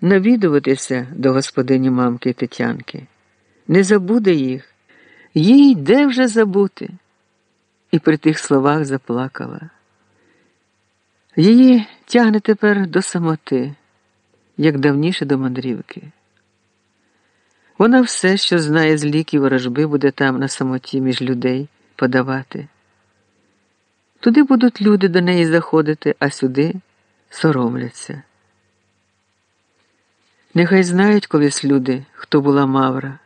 навідуватися до господині мамки Тетянки, не забуде їх, їй де вже забути. І при тих словах заплакала. Її тягне тепер до самоти, як давніше до мандрівки. Вона все, що знає з ліків ворожби, буде там на самоті між людей подавати. Туди будуть люди до неї заходити, а сюди соромляться. Нехай знають колись люди, хто була Мавра.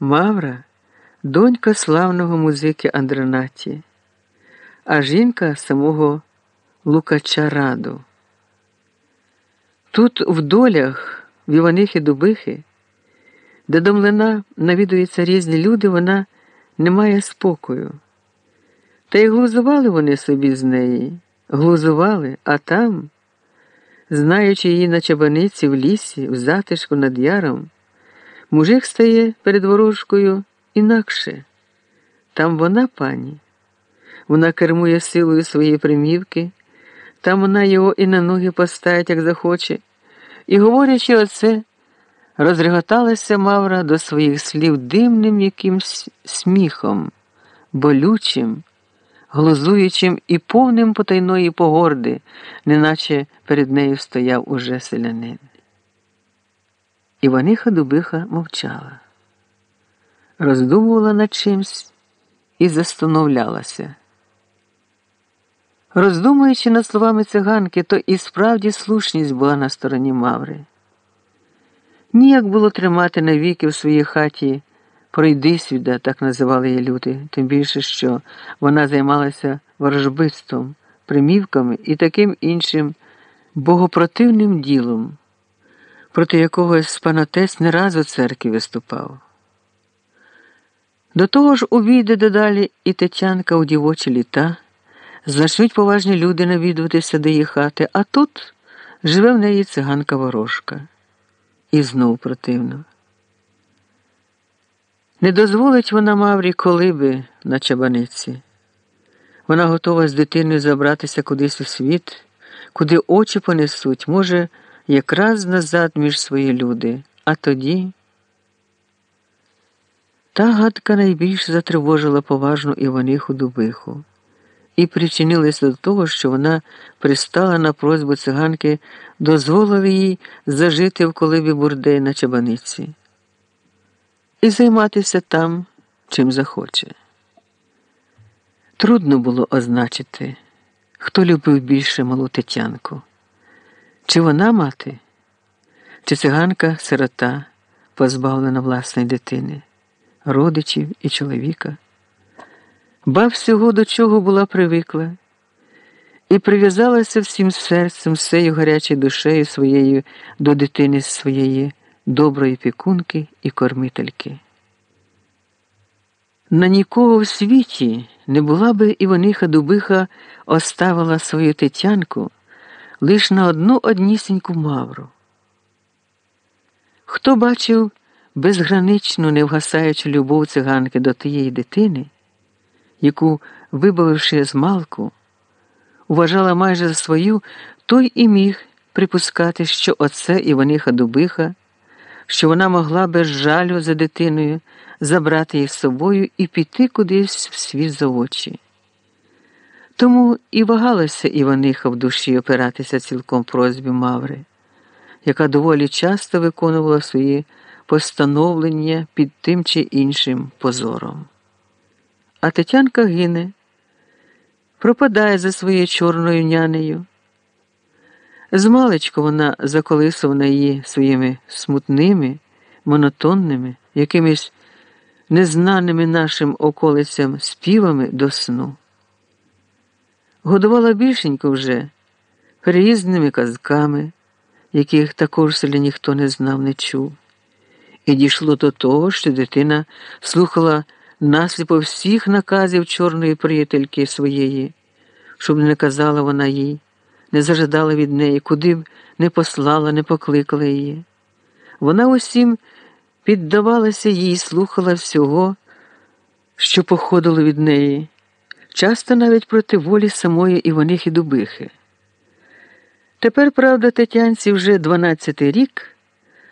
Мавра донька славного музики Андренаті, а жінка самого Лукача Раду. Тут в долях, в Іванихи Дубихи, де до млина навідуються різні люди, вона не має спокою. Та й глузували вони собі з неї, глузували, а там, знаючи її на чабаниці в лісі, в затишку над яром, мужик стає перед ворожкою інакше. Там вона пані, вона кермує силою своєї примівки, там вона його і на ноги поставить, як захоче, і, говорячи оце, розреготалася Мавра до своїх слів димним якимсь сміхом, болючим глузуючим і повним потайної погорди, неначе перед нею стояв уже селянин. Іваниха Дубиха мовчала, роздумувала над чимсь і застановлялася. Роздумуючи над словами циганки, то і справді слушність була на стороні Маври. Ніяк було тримати навіки в своїй хаті. Пройди сюди, так називали її люди, тим більше, що вона займалася ворожбитством, примівками і таким іншим богопротивним ділом, проти якого спанотець не раз у церкві виступав. До того ж увійде дедалі і Тетянка у дівочі літа, значнуть поважні люди навідуватися до її хати, а тут живе в неї циганка ворожка. І знов противно. Не дозволить вона Маврі колиби на чабаниці. Вона готова з дитиною забратися кудись у світ, куди очі понесуть, може, якраз назад між свої люди, а тоді. Та гадка найбільше затривожила поважну Іваниху Дубиху і причинилася до того, що вона пристала на просьбу циганки, дозволила їй зажити в колибі бурдей на чабаниці і займатися там, чим захоче. Трудно було означити, хто любив більше малу Тетянку, чи вона мати, чи циганка сирота, позбавлена власної дитини, родичів і чоловіка, ба всього до чого була привикла, і прив'язалася всім серцем, всею гарячою душею своєю до дитини своєї доброї пікунки і кормительки. На нікого в світі не була би Іваниха Дубиха оставила свою тетянку лиш на одну однісіньку мавру. Хто бачив безграничну, невгасаючу любов циганки до тієї дитини, яку, вибавивши з малку, вважала майже за свою, той і міг припускати, що оце Іваниха Дубиха що вона могла без жалю за дитиною забрати їх з собою і піти кудись в світ за очі. Тому і вагалася Іваниха в душі опиратися цілком просьбі Маври, яка доволі часто виконувала свої постановлення під тим чи іншим позором. А Тетянка гине, пропадає за своєю чорною нянею. Змалечку вона заколисувана її своїми смутними, монотонними, якимись незнаними нашим околицям співами до сну. Годувала більшенько вже переїзними казками, яких також селі ніхто не знав, не чув. І дійшло до того, що дитина слухала насліпо всіх наказів чорної приятельки своєї, щоб не казала вона їй не зажадала від неї, куди б не послала, не покликала її. Вона усім піддавалася їй, слухала всього, що походило від неї, часто навіть проти волі самої Іванихи Дубихи. Тепер, правда, Тетянці вже 12 рік.